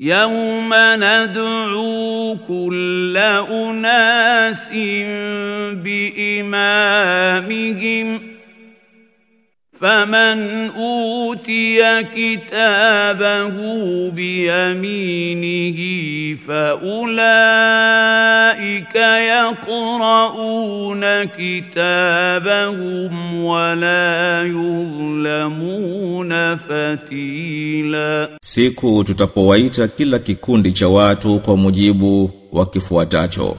يوم ندعو كل أناس بإمامهم فمن أوتي كتابه بيمينه فأولئك يقرؤون كتابهم ولا يظلمون فتيلا Siku tutapowaita kila kikundi cha watu kwa mujibu wa kifuatacho.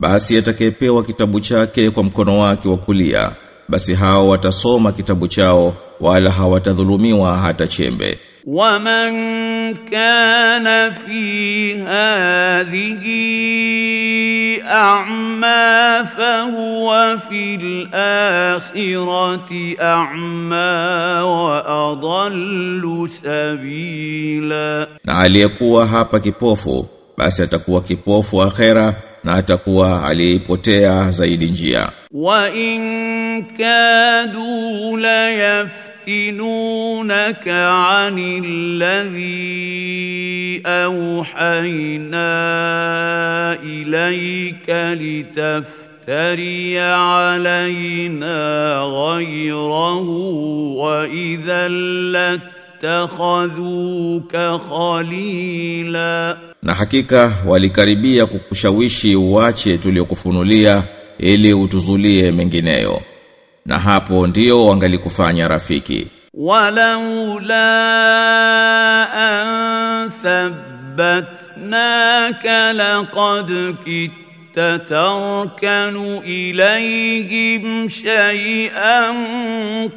Basi atakayepewa kitabu chake kwa mkono wake wa kulia, basi hao watasoma kitabu chao wala hawatadhulumiwa hata chembe. Waman kana fi hadhihi a'ma fahuwa fil akhirati a'ma wa adallu sabila. Na aliyekuwa hapa kipofu basi atakuwa kipofu akhera na atakuwa aliyepotea zaidi njia. Wa in كادوا ليفتنونك عن الذي أوحينا إليك لتفتري علينا غيره وإذا لاتخذوك خليلا Na hakika walikaribia kukushawishi uache tuliokufunulia ili utuzulie mengineyo. na hapo ndio wangalikufanya rafiki. Walaula an thabbatnaka laqad kitta tarkanu ilayhim shay'an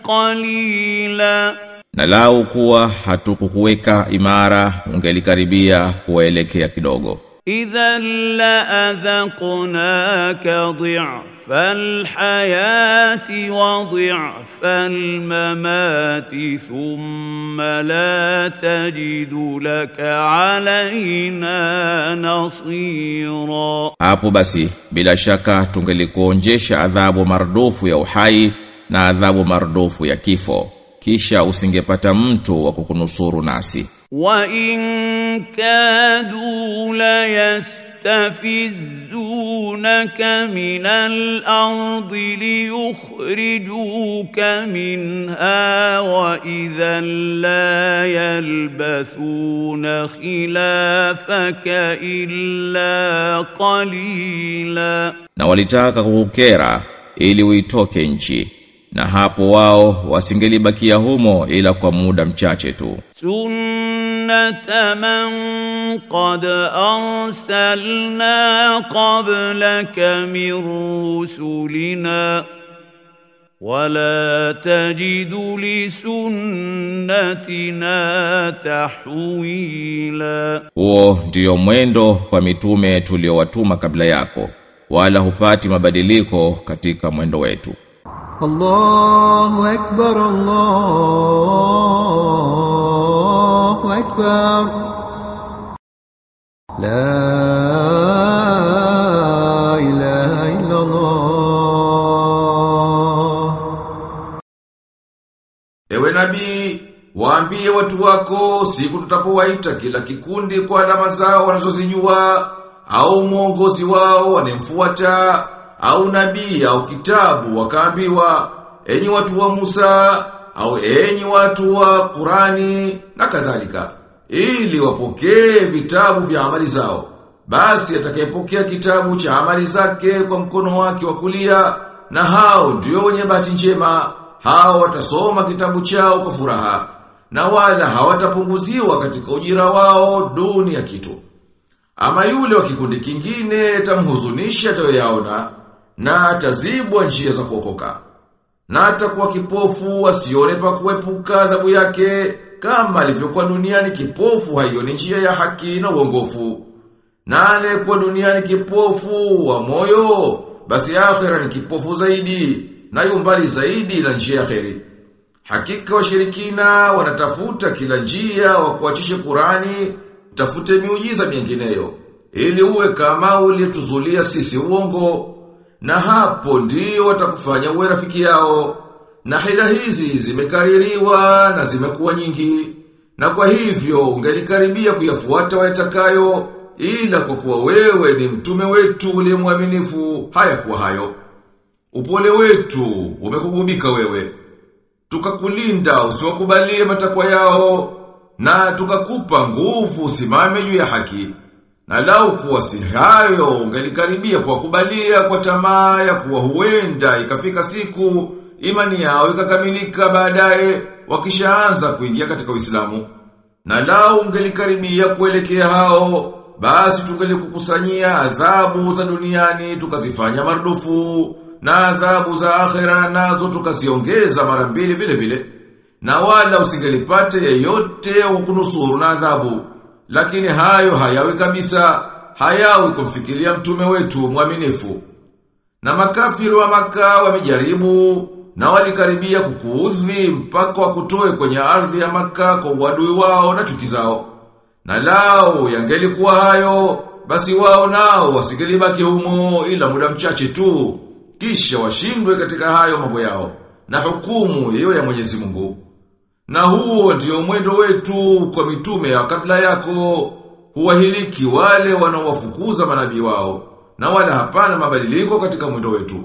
qalila. Na lau kuwa hatukukuweka imara ungelikaribia kuwaelekea kidogo idha laadhaqnaka dhi'fa alhayati wa dhi'fa almamati thumma la tajidu laka alaina nasira, hapo basi bila shaka tungelikuonjesha adhabu mardufu ya uhai na adhabu mardufu ya kifo. Kisha usingepata mtu wa kukunusuru nasi. Wa in كادوا ليستفزونك من الأرض ليخرجوك منها وإذا لا يلبثون خلافك إلا قليلا Na walitaka kukukera ili uitoke nchi. Na hapo wao wasingelibakia humo ila kwa muda mchache tu. سنة من قد أرسلنا قبلك من رسلنا ولا تجد لسنتنا تحويلا Huo ndiyo mwendo kwa mitume tuliowatuma kabla yako, wala hupati mabadiliko katika mwendo wetu. الله أكبر الله أكبر لا إله إلا الله Ewe nabii, waambie watu wako siku tutapowaita kila kikundi kwa alama zao wanazozijua au mwongozi wao wanemfuata au nabii au kitabu wakaambiwa enyi watu wa Musa au enyi watu wa Qurani na kadhalika ili wapokee vitabu vya amali zao. Basi atakayepokea kitabu cha amali zake kwa mkono wake wa kulia na hao ndio wenye bahati njema hao watasoma kitabu chao kwa furaha na wala hawatapunguziwa katika ujira wao duni ya kitu. Ama yule wa kikundi kingine tamhuzunisha atayoyaona na atazibwa njia za kuokoka na atakuwa kipofu asione pa kuepuka adhabu yake kama alivyokuwa duniani kipofu. Haioni njia ya haki na uongofu. Na aliyekuwa duniani kipofu wa moyo basi akhera ni kipofu zaidi na yumbali zaidi na njia ya kheri. Hakika washirikina wanatafuta kila njia wa kuachisha Qurani, tafute miujiza mingineyo ili uwe kama uliyetuzulia sisi uongo na hapo ndio watakufanya uwe rafiki yao. Na hila hizi zimekaririwa na zimekuwa nyingi Na kwa hivyo ungelikaribia kuyafuata wayatakayo ila kwa kuwa wewe ni mtume wetu ule mwaminifu haya kuwa hayo. Upole wetu umekugubika wewe. Tukakulinda usiwakubalie matakwa yao na tukakupa nguvu usimame juu ya haki. Na lau kuwa si hayo ungelikaribia kuwakubalia kwa tamaa ya kuwa huenda ikafika siku imani yao ikakamilika baadaye wakishaanza kuingia katika Uislamu. Na lau ungelikaribia kuelekea hao basi tungelikukusanyia adhabu za duniani tukazifanya marudufu na adhabu za akhera nazo tukaziongeza mara mbili vile vile. Na wala usingelipate yeyote wa kunusuru na adhabu. Lakini hayo hayawi kabisa, hayawi kumfikiria mtume wetu mwaminifu. Na makafiri wa maka wamejaribu na walikaribia kukuudhi mpaka wakutoe kwenye ardhi ya maka kwa uadui wao na chuki zao. Na lao yangelikuwa hayo, basi wao nao wasingelibaki humo ila muda mchache tu, kisha washindwe katika hayo mambo yao, na hukumu hiyo ya Mwenyezi Mungu. Na huo ndio mwendo wetu kwa mitume ya kabla yako, huwahiliki wale wanaowafukuza manabii wao, na wala hapana mabadiliko katika mwendo wetu.